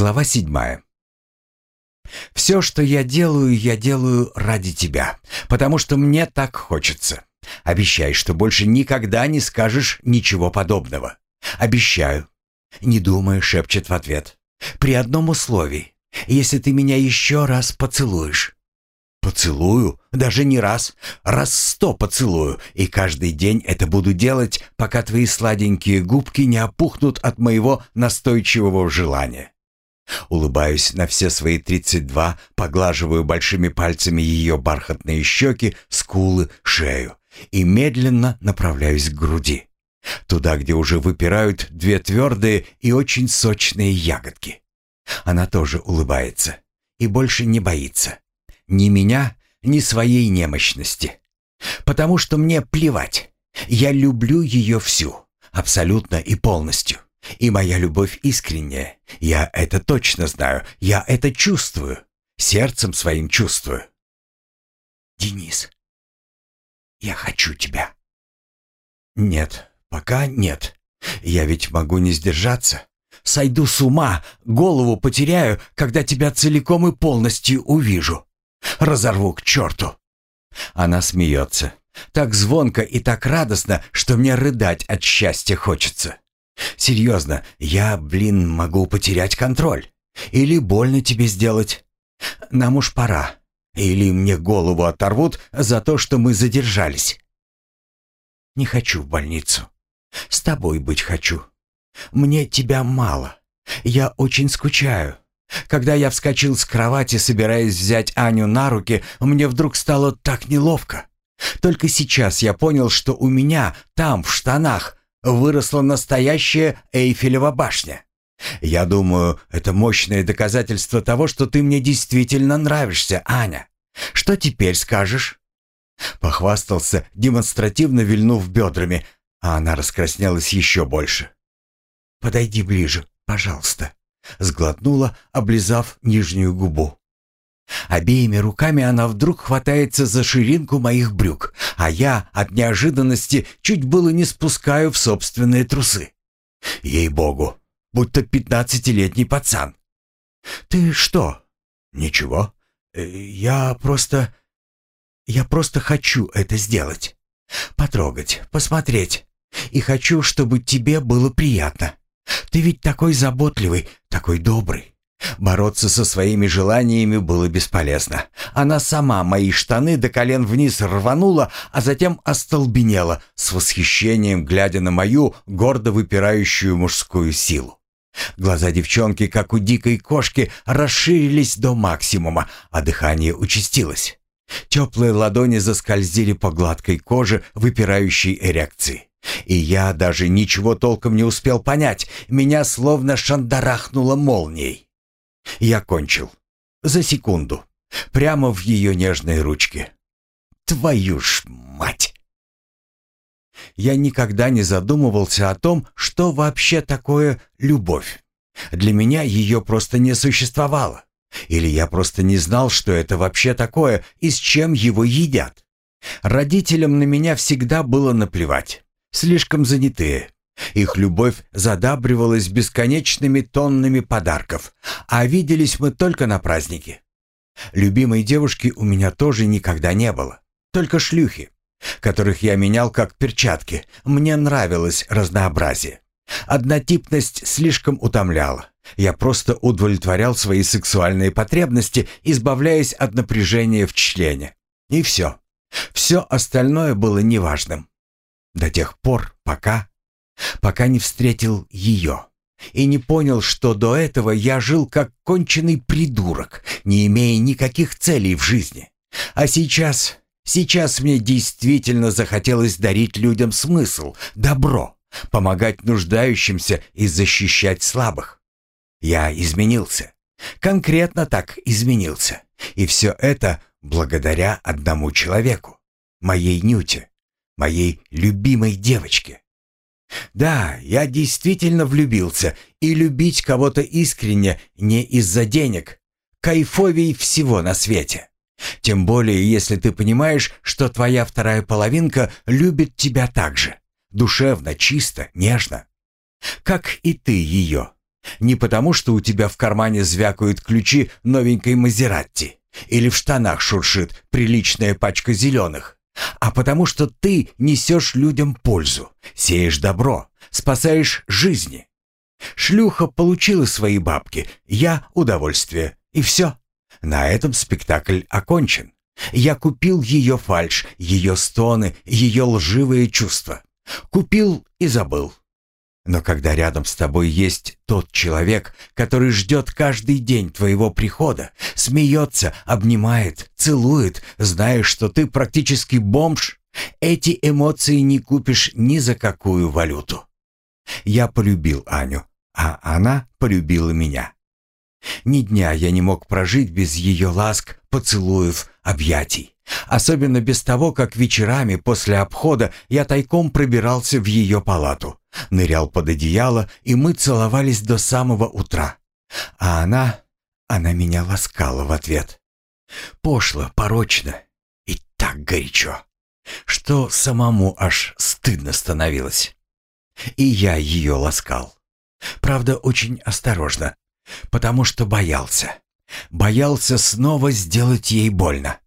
Глава седьмая. «Все, что я делаю, я делаю ради тебя, потому что мне так хочется. Обещай, что больше никогда не скажешь ничего подобного. Обещаю». «Не думая», — шепчет в ответ. «При одном условии. Если ты меня еще раз поцелуешь». Поцелую, даже не раз, раз сто поцелую, и каждый день это буду делать, пока твои сладенькие губки не опухнут от моего настойчивого желания. Улыбаюсь на все свои тридцать два, поглаживаю большими пальцами ее бархатные щеки, скулы, шею и медленно направляюсь к груди. Туда, где уже выпирают две твердые и очень сочные ягодки. Она тоже улыбается и больше не боится. Ни меня, ни своей немощности. Потому что мне плевать. Я люблю ее всю, абсолютно и полностью. И моя любовь искренняя. Я это точно знаю. Я это чувствую. Сердцем своим чувствую. Денис, я хочу тебя. Нет, пока нет. Я ведь могу не сдержаться. Сойду с ума, голову потеряю, когда тебя целиком и полностью увижу. Разорву к черту!» Она смеется. Так звонко и так радостно, что мне рыдать от счастья хочется. Серьезно, я, блин, могу потерять контроль. Или больно тебе сделать. Нам уж пора. Или мне голову оторвут за то, что мы задержались. Не хочу в больницу. С тобой быть хочу. Мне тебя мало. Я очень скучаю. Когда я вскочил с кровати, собираясь взять Аню на руки, мне вдруг стало так неловко. Только сейчас я понял, что у меня там, в штанах, выросла настоящая Эйфелева башня. Я думаю, это мощное доказательство того, что ты мне действительно нравишься, Аня. Что теперь скажешь?» Похвастался, демонстративно вильнув бедрами, а она раскраснелась еще больше. «Подойди ближе, пожалуйста». Сглотнула, облизав нижнюю губу. Обеими руками она вдруг хватается за ширинку моих брюк, а я от неожиданности чуть было не спускаю в собственные трусы. Ей-богу, будто пятнадцатилетний пацан. «Ты что?» «Ничего. Э, я просто... Я просто хочу это сделать. Потрогать, посмотреть. И хочу, чтобы тебе было приятно. Ты ведь такой заботливый, такой добрый. Бороться со своими желаниями было бесполезно. Она сама мои штаны до колен вниз рванула, а затем остолбенела, с восхищением глядя на мою гордо выпирающую мужскую силу. Глаза девчонки, как у дикой кошки, расширились до максимума, а дыхание участилось. Теплые ладони заскользили по гладкой коже выпирающей эрекции. И я даже ничего толком не успел понять. Меня словно шандарахнуло молнией. Я кончил. За секунду. Прямо в ее нежной ручке. Твою ж мать! Я никогда не задумывался о том, что вообще такое любовь. Для меня ее просто не существовало. Или я просто не знал, что это вообще такое и с чем его едят. Родителям на меня всегда было наплевать слишком занятые. Их любовь задабривалась бесконечными тоннами подарков, а виделись мы только на празднике. Любимой девушки у меня тоже никогда не было, только шлюхи, которых я менял как перчатки. Мне нравилось разнообразие. Однотипность слишком утомляла. Я просто удовлетворял свои сексуальные потребности, избавляясь от напряжения в члене. И все. Все остальное было неважным. До тех пор, пока... Пока не встретил ее. И не понял, что до этого я жил как конченый придурок, не имея никаких целей в жизни. А сейчас... Сейчас мне действительно захотелось дарить людям смысл, добро, помогать нуждающимся и защищать слабых. Я изменился. Конкретно так изменился. И все это благодаря одному человеку, моей Нюте моей любимой девочке. Да, я действительно влюбился, и любить кого-то искренне не из-за денег. Кайфовей всего на свете. Тем более, если ты понимаешь, что твоя вторая половинка любит тебя так же. Душевно, чисто, нежно. Как и ты ее. Не потому, что у тебя в кармане звякают ключи новенькой Мазератти или в штанах шуршит приличная пачка зеленых, а потому что ты несешь людям пользу, сеешь добро, спасаешь жизни. Шлюха получила свои бабки, я — удовольствие, и все. На этом спектакль окончен. Я купил ее фальшь, ее стоны, ее лживые чувства. Купил и забыл. Но когда рядом с тобой есть тот человек, который ждет каждый день твоего прихода, смеется, обнимает, целует, зная, что ты практически бомж, эти эмоции не купишь ни за какую валюту. Я полюбил Аню, а она полюбила меня. Ни дня я не мог прожить без ее ласк, поцелуев, объятий. Особенно без того, как вечерами после обхода я тайком пробирался в ее палату, нырял под одеяло, и мы целовались до самого утра. А она... она меня ласкала в ответ. Пошло, порочно и так горячо, что самому аж стыдно становилось. И я ее ласкал. Правда, очень осторожно, потому что боялся. Боялся снова сделать ей больно.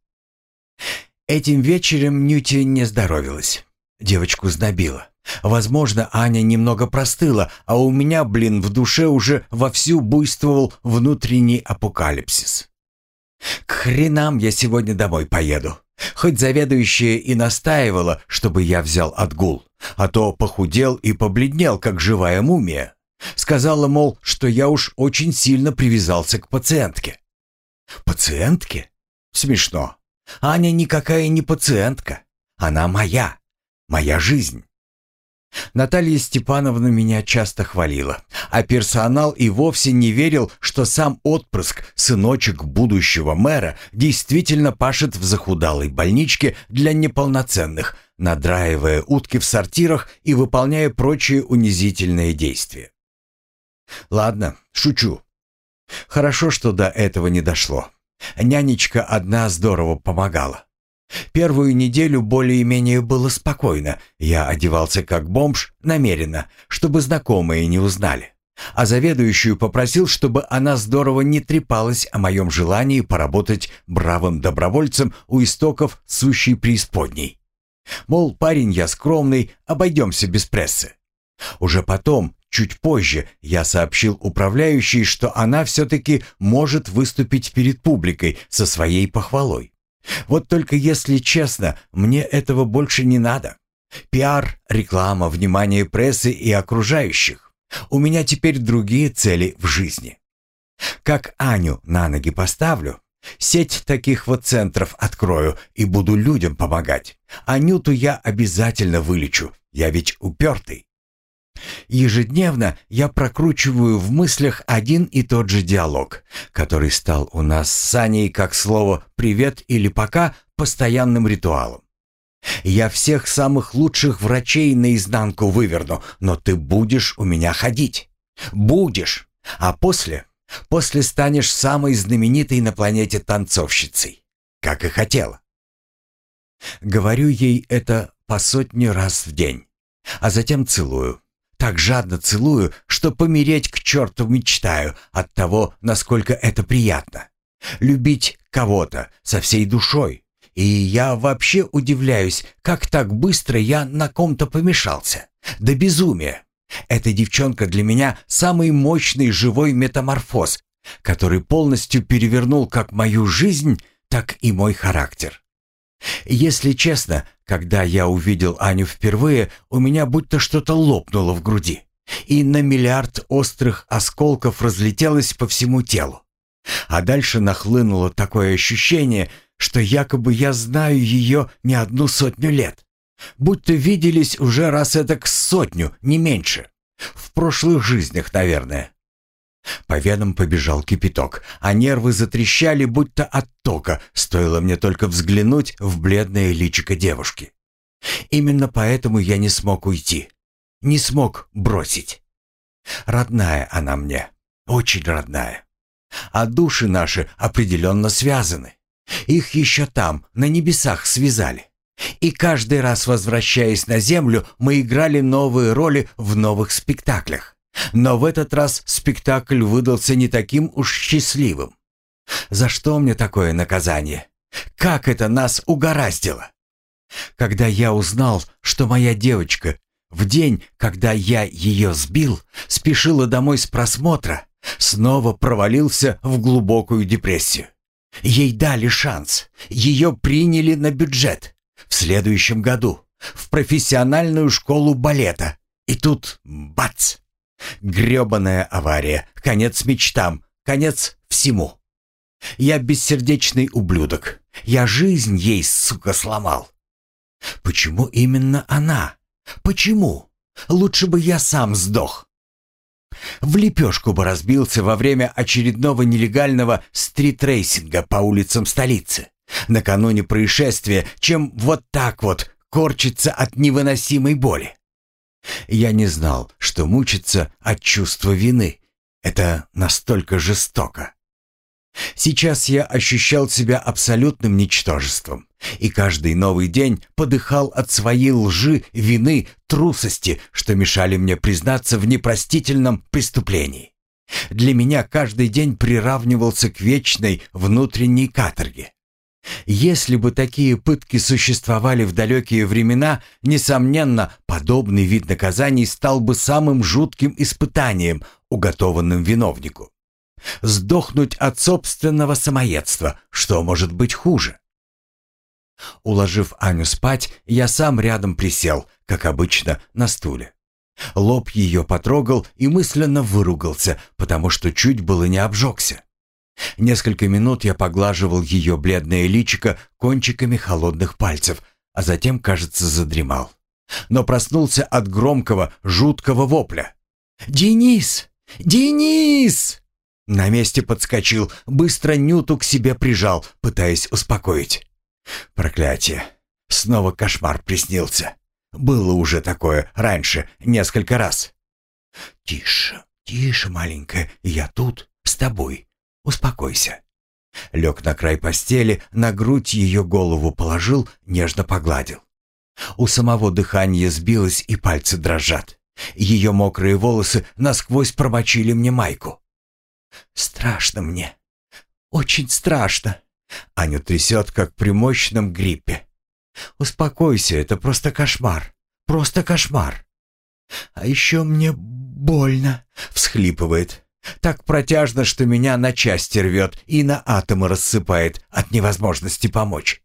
Этим вечером Нюте не здоровилась. Девочку знобило. Возможно, Аня немного простыла, а у меня, блин, в душе уже вовсю буйствовал внутренний апокалипсис. К хренам я сегодня домой поеду. Хоть заведующая и настаивала, чтобы я взял отгул, а то похудел и побледнел, как живая мумия. Сказала, мол, что я уж очень сильно привязался к пациентке. Пациентке? Смешно. Аня никакая не пациентка. Она моя. Моя жизнь. Наталья Степановна меня часто хвалила, а персонал и вовсе не верил, что сам отпрыск, сыночек будущего мэра, действительно пашет в захудалой больничке для неполноценных, надраивая утки в сортирах и выполняя прочие унизительные действия. Ладно, шучу. Хорошо, что до этого не дошло. Нянечка одна здорово помогала. Первую неделю более-менее было спокойно. Я одевался как бомж намеренно, чтобы знакомые не узнали. А заведующую попросил, чтобы она здорово не трепалась о моем желании поработать бравым добровольцем у истоков сущей преисподней. Мол, парень я скромный, обойдемся без прессы. Уже потом, Чуть позже я сообщил управляющей, что она все-таки может выступить перед публикой со своей похвалой. Вот только если честно, мне этого больше не надо. Пиар, реклама, внимание прессы и окружающих. У меня теперь другие цели в жизни. Как Аню на ноги поставлю, сеть таких вот центров открою и буду людям помогать. Анюту я обязательно вылечу, я ведь упертый. Ежедневно я прокручиваю в мыслях один и тот же диалог, который стал у нас с Саней как слово «привет» или «пока» постоянным ритуалом. Я всех самых лучших врачей наизнанку выверну, но ты будешь у меня ходить. Будешь. А после? После станешь самой знаменитой на планете танцовщицей. Как и хотела. Говорю ей это по сотни раз в день, а затем целую так жадно целую, что помереть к черту мечтаю от того, насколько это приятно. Любить кого-то со всей душой. И я вообще удивляюсь, как так быстро я на ком-то помешался. До безумия. Эта девчонка для меня самый мощный живой метаморфоз, который полностью перевернул как мою жизнь, так и мой характер. Если честно, когда я увидел Аню впервые, у меня будто что-то лопнуло в груди, и на миллиард острых осколков разлетелось по всему телу. А дальше нахлынуло такое ощущение, что якобы я знаю ее не одну сотню лет. Будто виделись уже раз этак сотню, не меньше. В прошлых жизнях, наверное. По венам побежал кипяток, а нервы затрещали, будто от тока, стоило мне только взглянуть в бледное личико девушки. Именно поэтому я не смог уйти, не смог бросить. Родная она мне, очень родная. А души наши определенно связаны. Их еще там, на небесах, связали. И каждый раз, возвращаясь на землю, мы играли новые роли в новых спектаклях Но в этот раз спектакль выдался не таким уж счастливым. За что мне такое наказание? Как это нас угораздило? Когда я узнал, что моя девочка в день, когда я ее сбил, спешила домой с просмотра, снова провалился в глубокую депрессию. Ей дали шанс, ее приняли на бюджет. В следующем году в профессиональную школу балета. И тут бац! Грёбаная авария, конец мечтам, конец всему. Я бессердечный ублюдок. Я жизнь ей, сука, сломал. Почему именно она? Почему? Лучше бы я сам сдох. В лепешку бы разбился во время очередного нелегального стритрейсинга по улицам столицы. Накануне происшествия, чем вот так вот корчиться от невыносимой боли. Я не знал, что мучиться от чувства вины — это настолько жестоко. Сейчас я ощущал себя абсолютным ничтожеством, и каждый новый день подыхал от своей лжи, вины, трусости, что мешали мне признаться в непростительном преступлении. Для меня каждый день приравнивался к вечной внутренней каторге. Если бы такие пытки существовали в далекие времена, несомненно, подобный вид наказаний стал бы самым жутким испытанием, уготованным виновнику. Сдохнуть от собственного самоедства, что может быть хуже? Уложив Аню спать, я сам рядом присел, как обычно, на стуле. Лоб ее потрогал и мысленно выругался, потому что чуть было не обжегся. Несколько минут я поглаживал ее бледное личико кончиками холодных пальцев, а затем, кажется, задремал. Но проснулся от громкого, жуткого вопля. «Денис! Денис!» На месте подскочил, быстро Нюту к себе прижал, пытаясь успокоить. «Проклятие! Снова кошмар приснился. Было уже такое раньше, несколько раз». «Тише, тише, маленькая, я тут, с тобой. Успокойся». Лег на край постели, на грудь ее голову положил, нежно погладил. У самого дыхание сбилось и пальцы дрожат. Ее мокрые волосы насквозь промочили мне майку. «Страшно мне. Очень страшно». Аню трясет, как при мощном гриппе. «Успокойся, это просто кошмар. Просто кошмар». «А еще мне больно», — всхлипывает. Так протяжно, что меня на части рвет и на атомы рассыпает от невозможности помочь.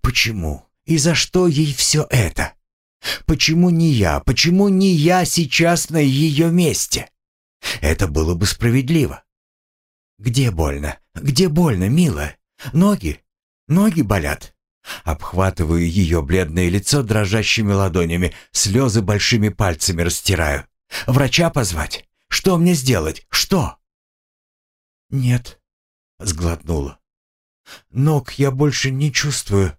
Почему и за что ей все это? Почему не я? Почему не я сейчас на ее месте? Это было бы справедливо. Где больно? Где больно, милая? Ноги? Ноги болят? Обхватываю ее бледное лицо дрожащими ладонями, слезы большими пальцами растираю. Врача позвать? Что мне сделать? Что?» «Нет», — сглотнула. «Ног я больше не чувствую.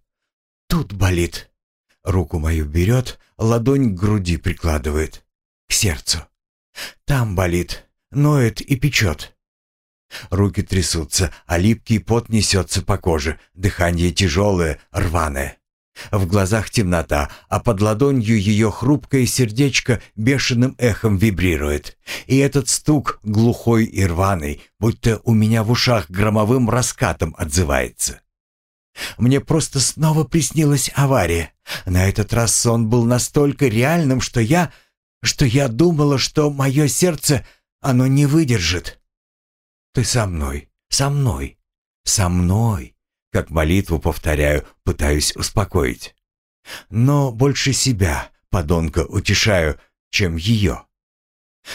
Тут болит». Руку мою берет, ладонь к груди прикладывает, к сердцу. Там болит, ноет и печет. Руки трясутся, а липкий пот несется по коже, дыхание тяжелое, рваное. В глазах темнота, а под ладонью ее хрупкое сердечко бешеным эхом вибрирует. И этот стук глухой и рваный, будто у меня в ушах громовым раскатом отзывается. Мне просто снова приснилась авария. На этот раз сон был настолько реальным, что я... что я думала, что мое сердце, оно не выдержит. Ты со мной, со мной, со мной. Как молитву повторяю, пытаюсь успокоить. Но больше себя, подонка, утешаю, чем ее.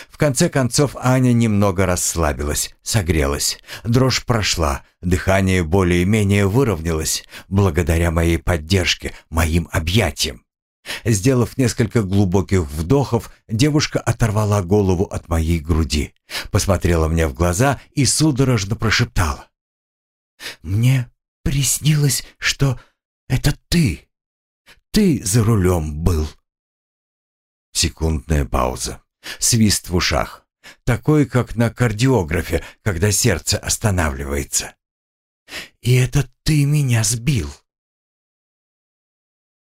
В конце концов Аня немного расслабилась, согрелась. Дрожь прошла, дыхание более-менее выровнялось, благодаря моей поддержке, моим объятиям. Сделав несколько глубоких вдохов, девушка оторвала голову от моей груди, посмотрела мне в глаза и судорожно прошептала. «Мне приснилось, что это ты. Ты за рулем был. Секундная пауза. Свист в ушах. Такой, как на кардиографе, когда сердце останавливается. И это ты меня сбил.